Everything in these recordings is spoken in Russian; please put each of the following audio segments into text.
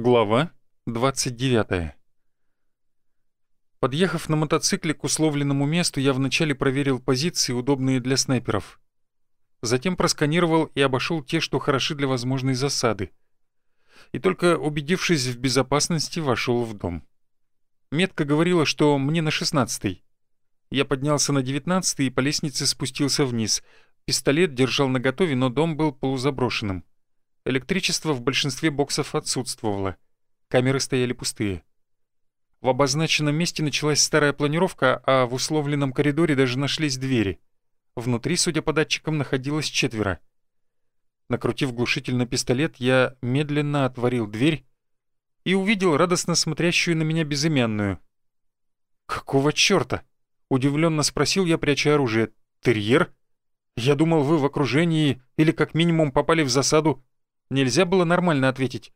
Глава 29 Подъехав на мотоцикле к условленному месту, я вначале проверил позиции, удобные для снайперов. Затем просканировал и обошел те, что хороши для возможной засады. И только убедившись в безопасности, вошел в дом. Метка говорила, что мне на шестнадцатый. Я поднялся на девятнадцатый и по лестнице спустился вниз. Пистолет держал наготове, но дом был полузаброшенным. Электричество в большинстве боксов отсутствовало. Камеры стояли пустые. В обозначенном месте началась старая планировка, а в условленном коридоре даже нашлись двери. Внутри, судя по датчикам, находилось четверо. Накрутив глушитель на пистолет, я медленно отворил дверь и увидел радостно смотрящую на меня безымянную. «Какого чёрта?» — удивленно спросил я, пряча оружие. «Терьер? Я думал, вы в окружении или как минимум попали в засаду. Нельзя было нормально ответить.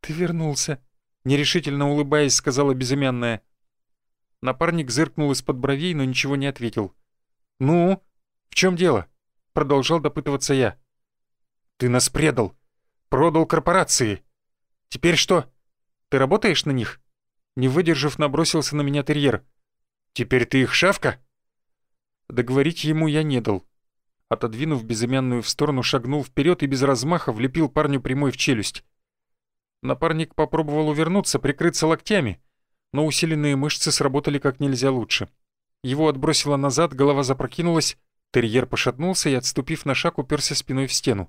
«Ты вернулся», — нерешительно улыбаясь, сказала безымянная. Напарник зыркнул из-под бровей, но ничего не ответил. «Ну, в чем дело?» — продолжал допытываться я. «Ты нас предал. Продал корпорации. Теперь что? Ты работаешь на них?» Не выдержав, набросился на меня терьер. «Теперь ты их шавка?» Договорить ему я не дал. Отодвинув безымянную в сторону, шагнул вперед и без размаха влепил парню прямой в челюсть. Напарник попробовал увернуться, прикрыться локтями, но усиленные мышцы сработали как нельзя лучше. Его отбросило назад, голова запрокинулась, терьер пошатнулся и, отступив на шаг, уперся спиной в стену.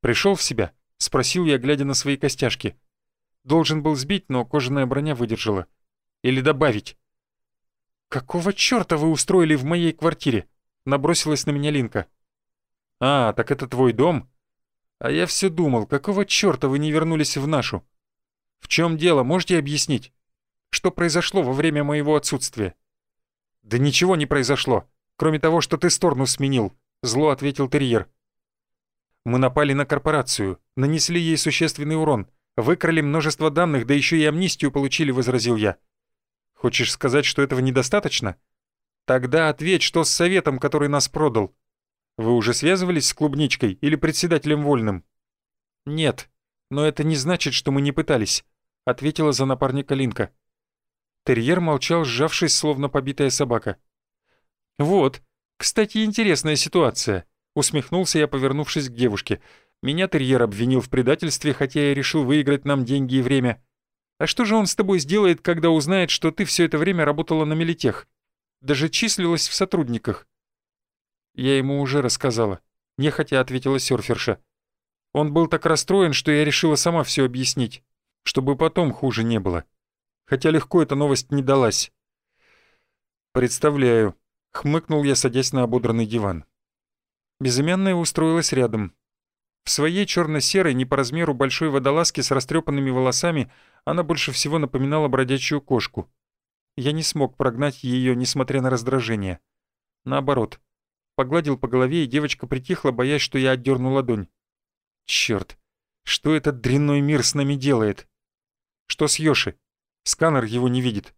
«Пришел в себя?» — спросил я, глядя на свои костяшки. Должен был сбить, но кожаная броня выдержала. Или добавить. «Какого чёрта вы устроили в моей квартире?» Набросилась на меня Линка. «А, так это твой дом?» А я все думал, какого чёрта вы не вернулись в нашу? В чем дело, можете объяснить? Что произошло во время моего отсутствия?» «Да ничего не произошло, кроме того, что ты сторону сменил», — зло ответил терьер. «Мы напали на корпорацию, нанесли ей существенный урон, выкрали множество данных, да еще и амнистию получили», — возразил я. «Хочешь сказать, что этого недостаточно?» Тогда ответь, что с советом, который нас продал. Вы уже связывались с клубничкой или председателем Вольным? Нет, но это не значит, что мы не пытались, ответила за напарника Линка. Терьер молчал, сжавшись, словно побитая собака. Вот, кстати, интересная ситуация, усмехнулся я, повернувшись к девушке. Меня терьер обвинил в предательстве, хотя я решил выиграть нам деньги и время. А что же он с тобой сделает, когда узнает, что ты все это время работала на Мелитех? Даже числилась в сотрудниках. Я ему уже рассказала, нехотя ответила серферша. Он был так расстроен, что я решила сама все объяснить, чтобы потом хуже не было. Хотя легко эта новость не далась. «Представляю», — хмыкнул я, садясь на ободранный диван. Безымянная устроилась рядом. В своей черно-серой, не по размеру большой водолазке с растрепанными волосами она больше всего напоминала бродячую кошку. Я не смог прогнать ее, несмотря на раздражение. Наоборот. Погладил по голове, и девочка притихла, боясь, что я отдерну ладонь. Черт, что этот дрянной мир с нами делает? Что с Йоши? Сканер его не видит.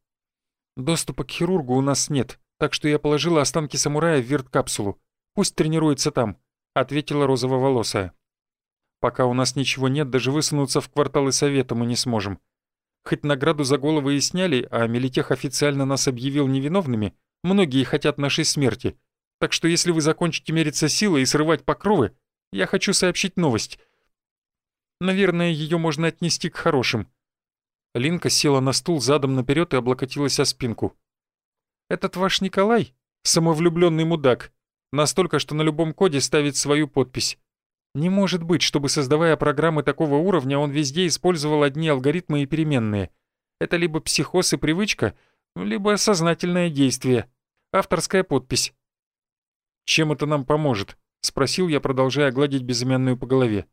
Доступа к хирургу у нас нет, так что я положила останки самурая в верткапсулу. Пусть тренируется там, ответила розово-волосая. Пока у нас ничего нет, даже высунуться в кварталы совета мы не сможем. Хоть награду за головы и сняли, а Мелитех официально нас объявил невиновными, многие хотят нашей смерти. Так что если вы закончите мериться силой и срывать покровы, я хочу сообщить новость. Наверное, ее можно отнести к хорошим». Линка села на стул задом наперед и облокотилась о спинку. «Этот ваш Николай — самовлюбленный мудак, настолько, что на любом коде ставит свою подпись. Не может быть, чтобы, создавая программы такого уровня, он везде использовал одни алгоритмы и переменные. Это либо психоз и привычка, либо сознательное действие. Авторская подпись. «Чем это нам поможет?» — спросил я, продолжая гладить безымянную по голове.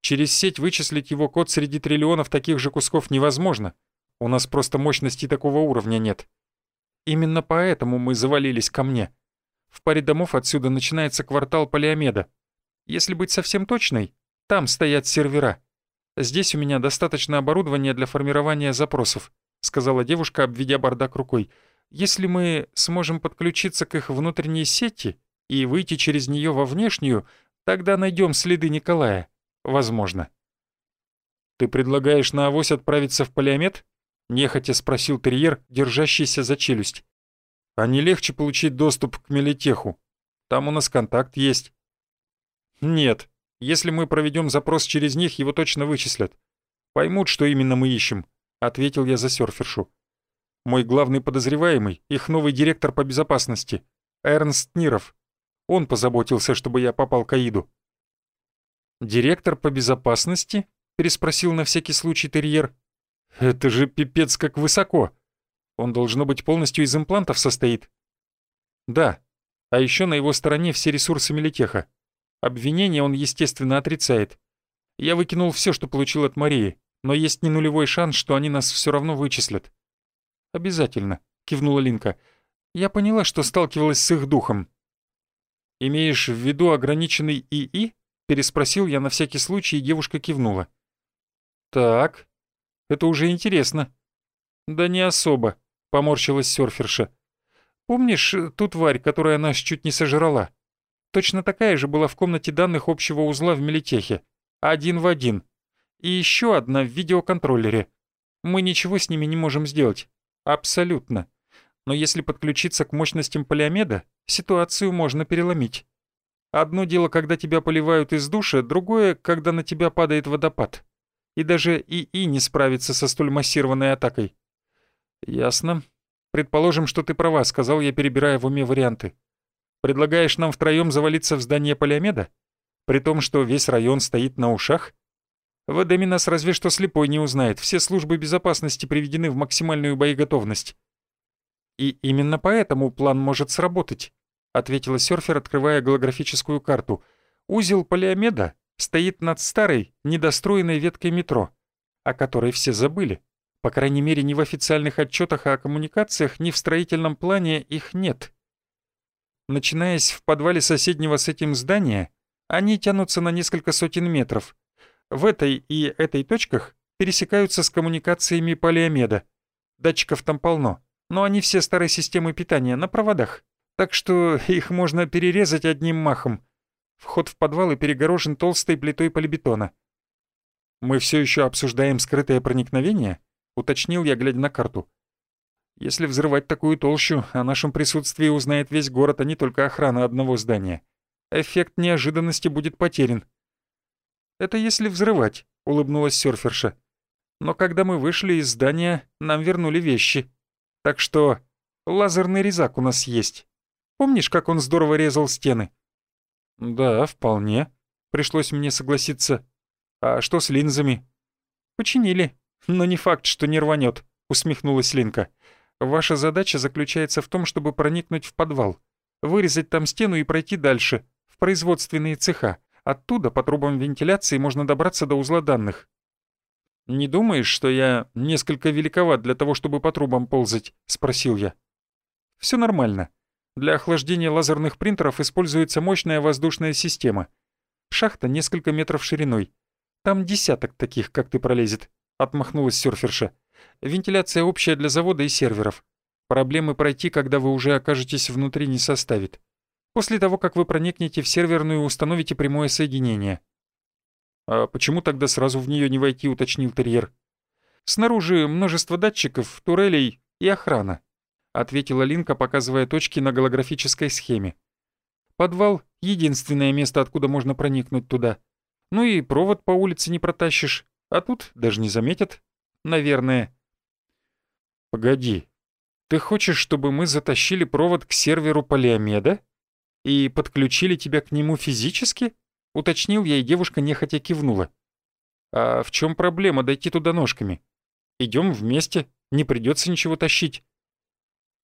«Через сеть вычислить его код среди триллионов таких же кусков невозможно. У нас просто мощности такого уровня нет. Именно поэтому мы завалились ко мне. В паре домов отсюда начинается квартал Полиомеда, если быть совсем точной, там стоят сервера. Здесь у меня достаточно оборудования для формирования запросов», — сказала девушка, обведя бардак рукой. «Если мы сможем подключиться к их внутренней сети и выйти через нее во внешнюю, тогда найдем следы Николая. Возможно». «Ты предлагаешь на авось отправиться в полиомет?» — нехотя спросил терьер, держащийся за челюсть. «А не легче получить доступ к мелитеху? Там у нас контакт есть». «Нет, если мы проведем запрос через них, его точно вычислят. Поймут, что именно мы ищем», — ответил я за серфершу. «Мой главный подозреваемый — их новый директор по безопасности, Эрнст Ниров. Он позаботился, чтобы я попал к Аиду». «Директор по безопасности?» — переспросил на всякий случай терьер. «Это же пипец как высоко! Он, должно быть, полностью из имплантов состоит». «Да, а еще на его стороне все ресурсы Мелитеха. Обвинение он, естественно, отрицает. Я выкинул все, что получил от Марии, но есть не нулевой шанс, что они нас все равно вычислят». «Обязательно», — кивнула Линка. «Я поняла, что сталкивалась с их духом». «Имеешь в виду ограниченный ИИ?» — переспросил я на всякий случай, и девушка кивнула. «Так, это уже интересно». «Да не особо», — поморщилась серферша. «Помнишь ту тварь, которая нас чуть не сожрала? Точно такая же была в комнате данных общего узла в Мелитехе. Один в один. И еще одна в видеоконтроллере. Мы ничего с ними не можем сделать. Абсолютно. Но если подключиться к мощностям полиомеда, ситуацию можно переломить. Одно дело, когда тебя поливают из душа, другое, когда на тебя падает водопад и даже ИИ не справится со столь массированной атакой. Ясно. Предположим, что ты права, сказал я, перебирая в уме варианты. Предлагаешь нам втроем завалиться в здание Полиомеда? При том, что весь район стоит на ушах? В Эдеме нас разве что слепой не узнает. Все службы безопасности приведены в максимальную боеготовность. И именно поэтому план может сработать, ответила серфер, открывая голографическую карту. Узел Полиомеда стоит над старой, недостроенной веткой метро, о которой все забыли. По крайней мере, ни в официальных отчетах о коммуникациях, ни в строительном плане их нет. Начинаясь в подвале соседнего с этим здания, они тянутся на несколько сотен метров. В этой и этой точках пересекаются с коммуникациями полиомеда. Датчиков там полно, но они все старой системы питания на проводах, так что их можно перерезать одним махом — Вход в подвал перегорожен толстой плитой полибетона. «Мы все еще обсуждаем скрытое проникновение?» — уточнил я, глядя на карту. «Если взрывать такую толщу, о нашем присутствии узнает весь город, а не только охрана одного здания. Эффект неожиданности будет потерян». «Это если взрывать», — улыбнулась серферша. «Но когда мы вышли из здания, нам вернули вещи. Так что лазерный резак у нас есть. Помнишь, как он здорово резал стены?» «Да, вполне. Пришлось мне согласиться. А что с линзами?» «Починили. Но не факт, что не рванет», — усмехнулась Линка. «Ваша задача заключается в том, чтобы проникнуть в подвал, вырезать там стену и пройти дальше, в производственные цеха. Оттуда по трубам вентиляции можно добраться до узла данных». «Не думаешь, что я несколько великоват для того, чтобы по трубам ползать?» — спросил я. «Все нормально. Для охлаждения лазерных принтеров используется мощная воздушная система. Шахта несколько метров шириной. Там десяток таких, как ты пролезет», — отмахнулась серферша. «Вентиляция общая для завода и серверов. Проблемы пройти, когда вы уже окажетесь внутри, не составит. После того, как вы проникнете в серверную, установите прямое соединение». «А почему тогда сразу в нее не войти?» — уточнил терьер. «Снаружи множество датчиков, турелей и охрана ответила Линка, показывая точки на голографической схеме. «Подвал — единственное место, откуда можно проникнуть туда. Ну и провод по улице не протащишь, а тут даже не заметят. Наверное». «Погоди, ты хочешь, чтобы мы затащили провод к серверу Полиомеда и подключили тебя к нему физически?» — уточнил я, и девушка нехотя кивнула. «А в чем проблема дойти туда ножками? Идем вместе, не придется ничего тащить».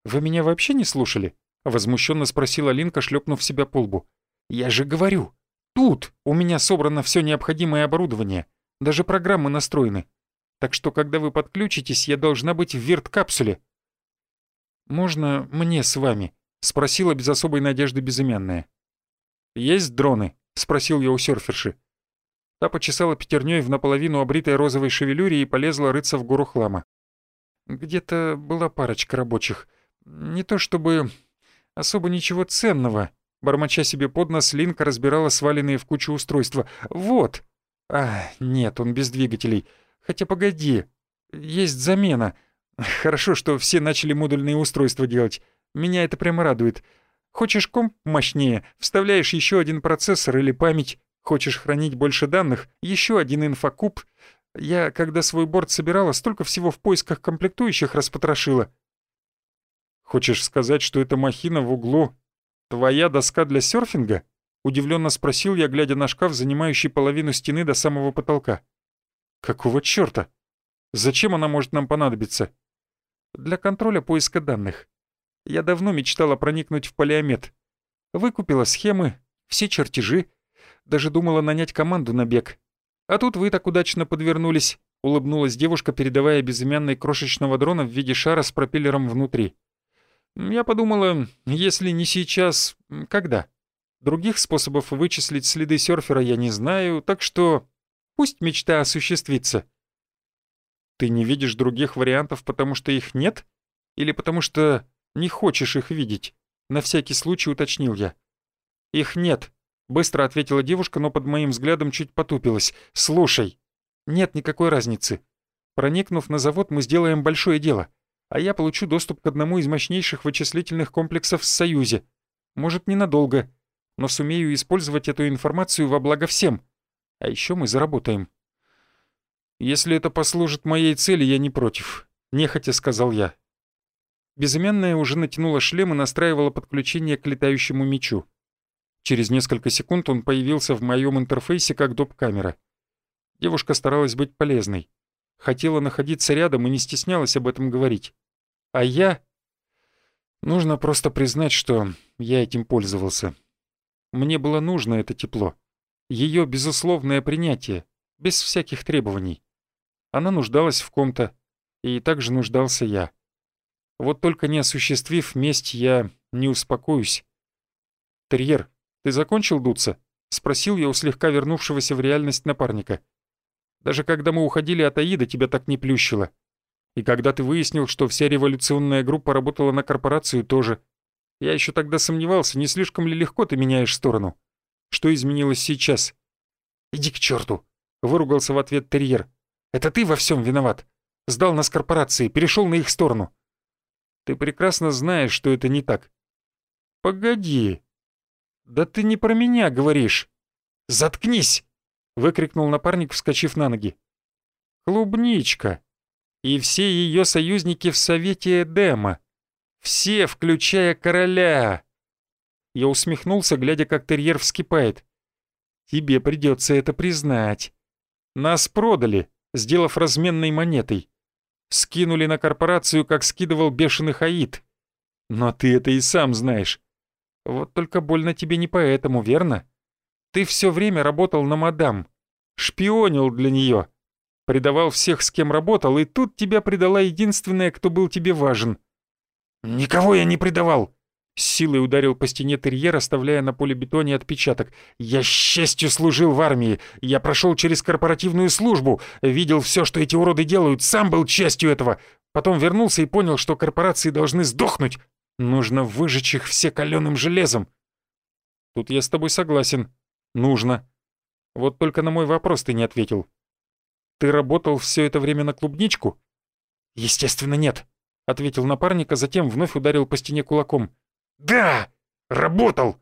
«Вы меня вообще не слушали?» — возмущенно спросила Линка, шлепнув себя по лбу. «Я же говорю, тут у меня собрано все необходимое оборудование, даже программы настроены. Так что, когда вы подключитесь, я должна быть в верткапсуле». «Можно мне с вами?» — спросила без особой надежды безымянная. «Есть дроны?» — спросил я у серферши. Та почесала пятерней в наполовину обритой розовой шевелюре и полезла рыться в гору хлама. «Где-то была парочка рабочих. Не то чтобы особо ничего ценного. Бормоча себе под нос, Линка разбирала сваленные в кучу устройства. «Вот!» «А, нет, он без двигателей. Хотя погоди, есть замена. Хорошо, что все начали модульные устройства делать. Меня это прямо радует. Хочешь комп мощнее, вставляешь еще один процессор или память. Хочешь хранить больше данных, еще один инфокуб. Я, когда свой борт собирала, столько всего в поисках комплектующих распотрошила. Хочешь сказать, что эта махина в углу твоя доска для серфинга? Удивленно спросил я, глядя на шкаф, занимающий половину стены до самого потолка. Какого чёрта? Зачем она может нам понадобиться? Для контроля поиска данных. Я давно мечтала проникнуть в полиомет. Выкупила схемы, все чертежи, даже думала нанять команду на бег. А тут вы так удачно подвернулись, улыбнулась девушка, передавая безымянный крошечного дрона в виде шара с пропеллером внутри. Я подумала, если не сейчас, когда? Других способов вычислить следы серфера я не знаю, так что пусть мечта осуществится. Ты не видишь других вариантов, потому что их нет? Или потому что не хочешь их видеть? На всякий случай уточнил я. Их нет, быстро ответила девушка, но под моим взглядом чуть потупилась. Слушай, нет никакой разницы. Проникнув на завод, мы сделаем большое дело — а я получу доступ к одному из мощнейших вычислительных комплексов в Союзе. Может, ненадолго, но сумею использовать эту информацию во благо всем. А еще мы заработаем. Если это послужит моей цели, я не против, нехотя сказал я. Безымянная уже натянула шлем и настраивала подключение к летающему мечу. Через несколько секунд он появился в моем интерфейсе как доп-камера. Девушка старалась быть полезной. Хотела находиться рядом и не стеснялась об этом говорить. А я... Нужно просто признать, что я этим пользовался. Мне было нужно это тепло. Ее безусловное принятие, без всяких требований. Она нуждалась в ком-то, и также нуждался я. Вот только не осуществив месть, я не успокоюсь. «Терьер, ты закончил дуться?» — спросил я у слегка вернувшегося в реальность напарника. «Даже когда мы уходили от Аида, тебя так не плющило. И когда ты выяснил, что вся революционная группа работала на корпорацию тоже. Я еще тогда сомневался, не слишком ли легко ты меняешь сторону. Что изменилось сейчас? Иди к черту! выругался в ответ терьер. Это ты во всем виноват. Сдал нас корпорации, перешел на их сторону. Ты прекрасно знаешь, что это не так. Погоди. Да ты не про меня говоришь. Заткнись! выкрикнул напарник, вскочив на ноги. Клубничка и все ее союзники в Совете Эдема. Все, включая короля. Я усмехнулся, глядя, как терьер вскипает. Тебе придется это признать. Нас продали, сделав разменной монетой. Скинули на корпорацию, как скидывал бешеных аид. Но ты это и сам знаешь. Вот только больно тебе не поэтому, верно? Ты все время работал на мадам, шпионил для нее, Предавал всех, с кем работал, и тут тебя предала единственная, кто был тебе важен. «Никого я не предавал!» С силой ударил по стене терьер, оставляя на поле бетоне отпечаток. «Я с честью служил в армии. Я прошел через корпоративную службу. Видел все, что эти уроды делают. Сам был частью этого. Потом вернулся и понял, что корпорации должны сдохнуть. Нужно выжечь их все каленым железом». «Тут я с тобой согласен. Нужно. Вот только на мой вопрос ты не ответил. Ты работал все это время на клубничку?» «Естественно, нет», — ответил напарник, а затем вновь ударил по стене кулаком. «Да! Работал!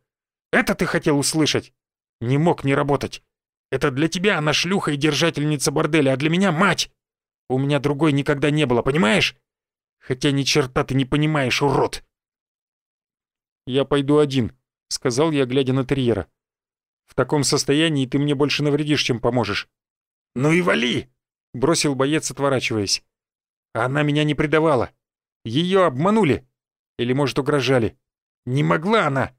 Это ты хотел услышать? Не мог не работать. Это для тебя она шлюха и держательница борделя, а для меня мать! У меня другой никогда не было, понимаешь? Хотя ни черта ты не понимаешь, урод!» «Я пойду один», — сказал я, глядя на терьера. «В таком состоянии ты мне больше навредишь, чем поможешь. «Ну и вали!» — бросил боец, отворачиваясь. «Она меня не предавала. Ее обманули. Или, может, угрожали. Не могла она!»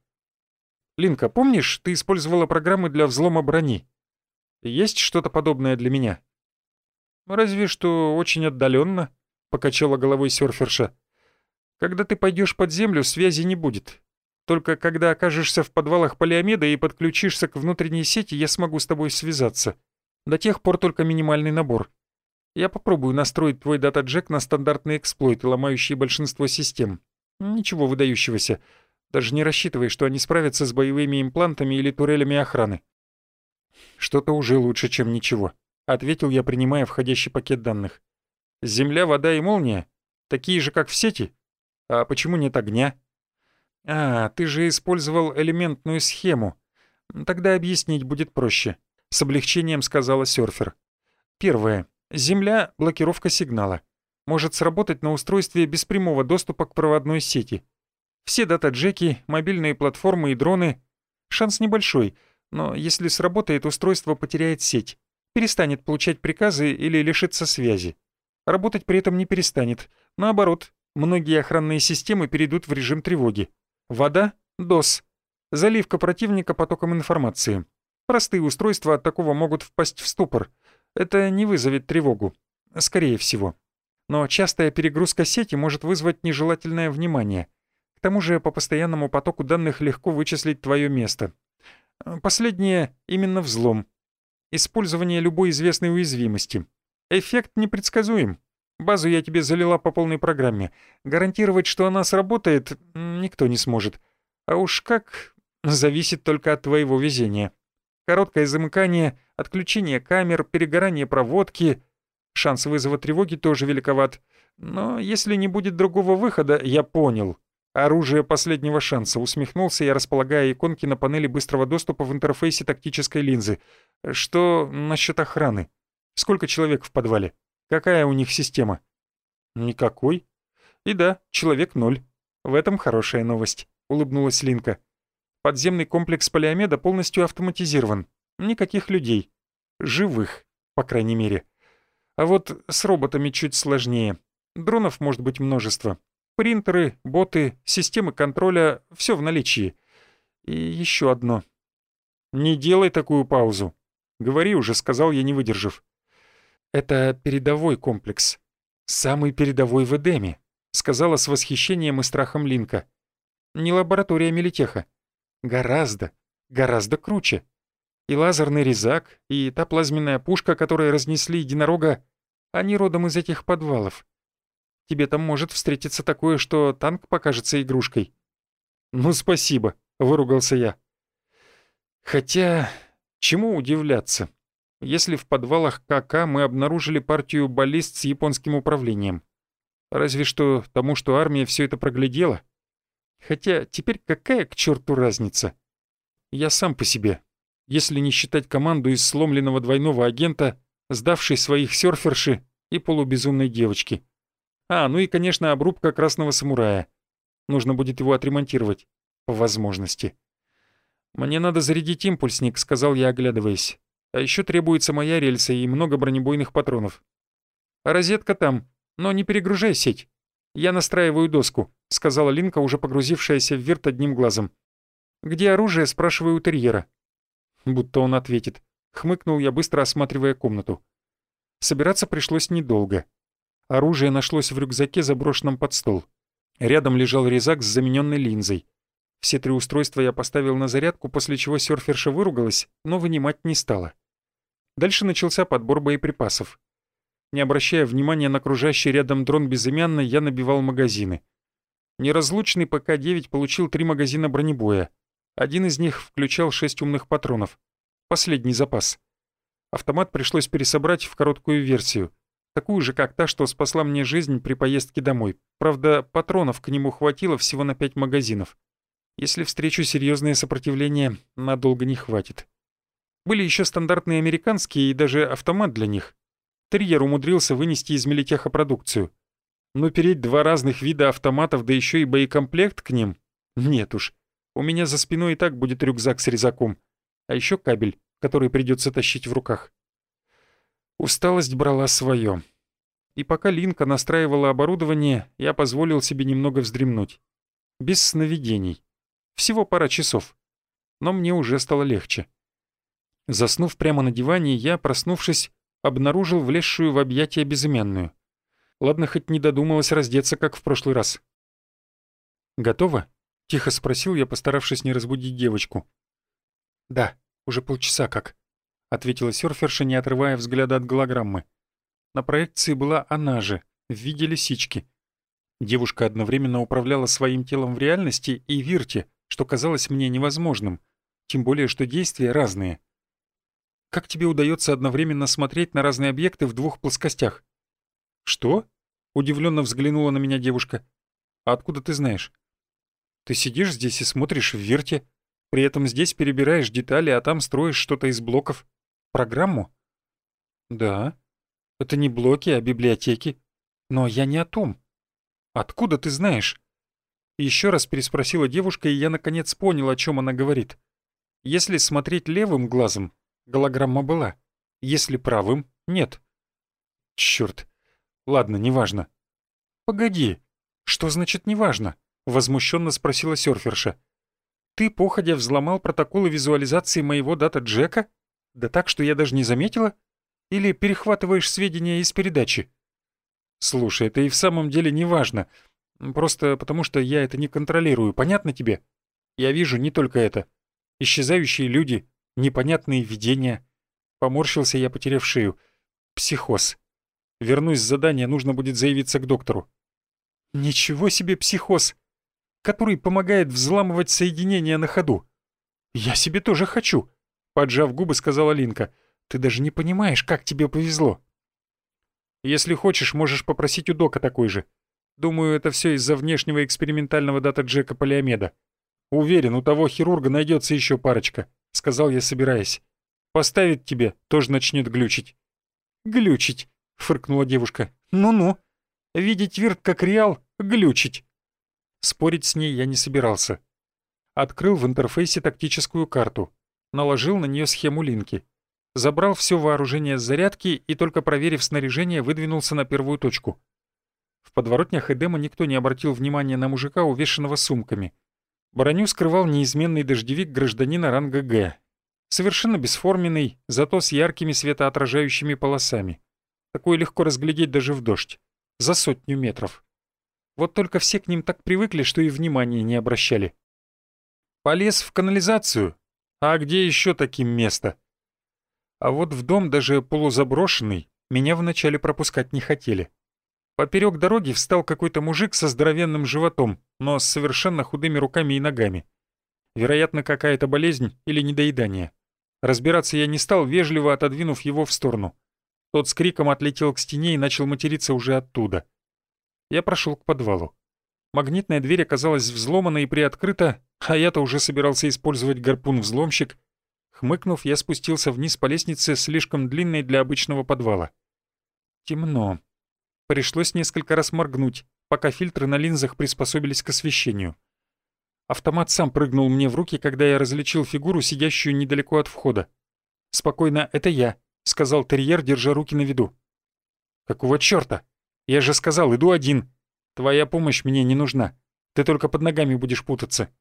«Линка, помнишь, ты использовала программы для взлома брони? Есть что-то подобное для меня?» «Разве что очень отдаленно, покачала головой серферша. «Когда ты пойдешь под землю, связи не будет. Только когда окажешься в подвалах Полиомеда и подключишься к внутренней сети, я смогу с тобой связаться. До тех пор только минимальный набор. Я попробую настроить твой дата-джек на стандартные эксплойты, ломающие большинство систем. Ничего выдающегося. Даже не рассчитывай, что они справятся с боевыми имплантами или турелями охраны. Что-то уже лучше, чем ничего. — ответил я, принимая входящий пакет данных. «Земля, вода и молния? Такие же, как в сети? А почему нет огня?» «А, ты же использовал элементную схему. Тогда объяснить будет проще», — с облегчением сказала серфер. «Первое. Земля — блокировка сигнала. Может сработать на устройстве без прямого доступа к проводной сети. Все дата-джеки, мобильные платформы и дроны. Шанс небольшой, но если сработает, устройство потеряет сеть, перестанет получать приказы или лишится связи. Работать при этом не перестанет. Наоборот, многие охранные системы перейдут в режим тревоги. Вода — DOS. Заливка противника потоком информации. Простые устройства от такого могут впасть в ступор. Это не вызовет тревогу. Скорее всего. Но частая перегрузка сети может вызвать нежелательное внимание. К тому же по постоянному потоку данных легко вычислить твое место. Последнее — именно взлом. Использование любой известной уязвимости. Эффект непредсказуем. Базу я тебе залила по полной программе. Гарантировать, что она сработает, никто не сможет. А уж как, зависит только от твоего везения. Короткое замыкание, отключение камер, перегорание проводки. Шанс вызова тревоги тоже великоват. Но если не будет другого выхода, я понял. Оружие последнего шанса, усмехнулся я, располагая иконки на панели быстрого доступа в интерфейсе тактической линзы. Что насчет охраны? Сколько человек в подвале? Какая у них система? Никакой. И да, человек ноль. В этом хорошая новость, улыбнулась Линка. Подземный комплекс Полиомеда полностью автоматизирован. Никаких людей. Живых, по крайней мере. А вот с роботами чуть сложнее. Дронов может быть множество. Принтеры, боты, системы контроля — все в наличии. И еще одно. «Не делай такую паузу. Говори уже», — сказал я, не выдержав. Это передовой комплекс. Самый передовой в Эдеме, сказала с восхищением и страхом Линка. Не лаборатория Мелитеха. Гораздо, гораздо круче. И лазерный резак, и та плазменная пушка, которой разнесли единорога, они родом из этих подвалов. Тебе там может встретиться такое, что танк покажется игрушкой. Ну, спасибо, выругался я. Хотя, чему удивляться? если в подвалах КК мы обнаружили партию баллист с японским управлением. Разве что тому, что армия все это проглядела. Хотя теперь какая к черту разница? Я сам по себе, если не считать команду из сломленного двойного агента, сдавшей своих серферши и полубезумной девочки. А, ну и, конечно, обрубка красного самурая. Нужно будет его отремонтировать, по возможности. «Мне надо зарядить импульсник», — сказал я, оглядываясь. А еще требуется моя рельса и много бронебойных патронов. розетка там, но не перегружай сеть. Я настраиваю доску», — сказала Линка, уже погрузившаяся в вирт одним глазом. «Где оружие?» — спрашиваю у терьера. Будто он ответит. Хмыкнул я, быстро осматривая комнату. Собираться пришлось недолго. Оружие нашлось в рюкзаке, заброшенном под стол. Рядом лежал резак с замененной линзой. Все три устройства я поставил на зарядку, после чего серферша выругалась, но вынимать не стала. Дальше начался подбор боеприпасов. Не обращая внимания на окружающий рядом дрон безымянный, я набивал магазины. Неразлучный ПК-9 получил три магазина бронебоя. Один из них включал шесть умных патронов. Последний запас. Автомат пришлось пересобрать в короткую версию. Такую же, как та, что спасла мне жизнь при поездке домой. Правда, патронов к нему хватило всего на пять магазинов. Если встречу серьезное сопротивление, надолго не хватит. Были еще стандартные американские и даже автомат для них. Терьер умудрился вынести из Мелитеха продукцию. Но переть два разных вида автоматов, да еще и боекомплект к ним? Нет уж. У меня за спиной и так будет рюкзак с резаком. А еще кабель, который придется тащить в руках. Усталость брала свое. И пока Линка настраивала оборудование, я позволил себе немного вздремнуть. Без сновидений. Всего пара часов. Но мне уже стало легче. Заснув прямо на диване, я, проснувшись, обнаружил влезшую в объятия безымянную. Ладно, хоть не додумалась раздеться, как в прошлый раз. «Готово?» — тихо спросил я, постаравшись не разбудить девочку. «Да, уже полчаса как», — ответила серферша, не отрывая взгляда от голограммы. На проекции была она же, в виде лисички. Девушка одновременно управляла своим телом в реальности и вирте, что казалось мне невозможным, тем более что действия разные — Как тебе удается одновременно смотреть на разные объекты в двух плоскостях?» «Что?» — удивленно взглянула на меня девушка. «А откуда ты знаешь?» «Ты сидишь здесь и смотришь в верте, при этом здесь перебираешь детали, а там строишь что-то из блоков. Программу?» «Да. Это не блоки, а библиотеки. Но я не о том. Откуда ты знаешь?» Еще раз переспросила девушка, и я наконец понял, о чем она говорит. Если смотреть левым глазом, голограмма была. Если правым — нет. Черт. Ладно, неважно. Погоди. Что значит неважно? Возмущенно спросила серферша. Ты, походя, взломал протоколы визуализации моего дата Джека? Да так, что я даже не заметила? Или перехватываешь сведения из передачи? Слушай, это и в самом деле не важно. Просто потому что я это не контролирую, понятно тебе? Я вижу не только это. Исчезающие люди, непонятные видения. Поморщился я, потеряв шею. Психоз. Вернусь с задания, нужно будет заявиться к доктору. Ничего себе психоз! Который помогает взламывать соединения на ходу. Я себе тоже хочу, поджав губы, сказала Линка. Ты даже не понимаешь, как тебе повезло. Если хочешь, можешь попросить у Дока такой же. Думаю, это все из-за внешнего экспериментального дата Джека Полиомеда. Уверен, у того хирурга найдется еще парочка, сказал я, собираясь. Поставит тебе, тоже начнет глючить. Глючить, фыркнула девушка. Ну-ну. Видеть Вирт как реал, глючить. Спорить с ней я не собирался. Открыл в интерфейсе тактическую карту. Наложил на нее схему линки забрал все вооружение с зарядки и, только проверив снаряжение, выдвинулся на первую точку. В подворотнях Эдема никто не обратил внимания на мужика, увешанного сумками. Броню скрывал неизменный дождевик гражданина ранга Г. Совершенно бесформенный, зато с яркими светоотражающими полосами. Такое легко разглядеть даже в дождь. За сотню метров. Вот только все к ним так привыкли, что и внимания не обращали. Полез в канализацию. А где еще таким место? А вот в дом, даже полузаброшенный, меня вначале пропускать не хотели. Поперек дороги встал какой-то мужик со здоровенным животом, но с совершенно худыми руками и ногами. Вероятно, какая-то болезнь или недоедание. Разбираться я не стал, вежливо отодвинув его в сторону. Тот с криком отлетел к стене и начал материться уже оттуда. Я прошел к подвалу. Магнитная дверь оказалась взломана и приоткрыта, а я-то уже собирался использовать гарпун-взломщик, Хмыкнув, я спустился вниз по лестнице, слишком длинной для обычного подвала. Темно. Пришлось несколько раз моргнуть, пока фильтры на линзах приспособились к освещению. Автомат сам прыгнул мне в руки, когда я различил фигуру, сидящую недалеко от входа. «Спокойно, это я», — сказал терьер, держа руки на виду. «Какого чёрта? Я же сказал, иду один. Твоя помощь мне не нужна. Ты только под ногами будешь путаться».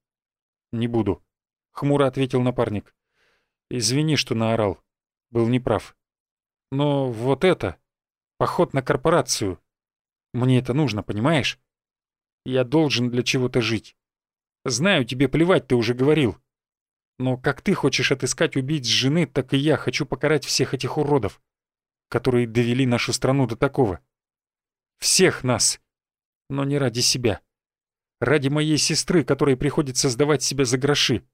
«Не буду», — хмуро ответил напарник. Извини, что наорал. Был неправ. Но вот это... Поход на корпорацию. Мне это нужно, понимаешь? Я должен для чего-то жить. Знаю, тебе плевать, ты уже говорил. Но как ты хочешь отыскать убийц жены, так и я хочу покарать всех этих уродов, которые довели нашу страну до такого. Всех нас. Но не ради себя. Ради моей сестры, которой приходится сдавать себя за гроши.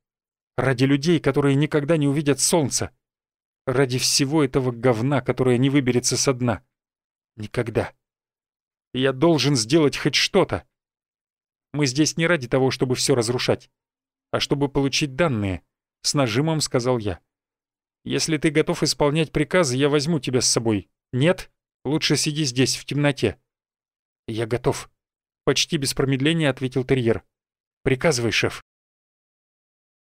Ради людей, которые никогда не увидят солнца. Ради всего этого говна, которое не выберется со дна. Никогда. Я должен сделать хоть что-то. Мы здесь не ради того, чтобы все разрушать, а чтобы получить данные, — с нажимом сказал я. Если ты готов исполнять приказы, я возьму тебя с собой. Нет? Лучше сиди здесь, в темноте. Я готов. Почти без промедления ответил терьер. Приказывай, шеф.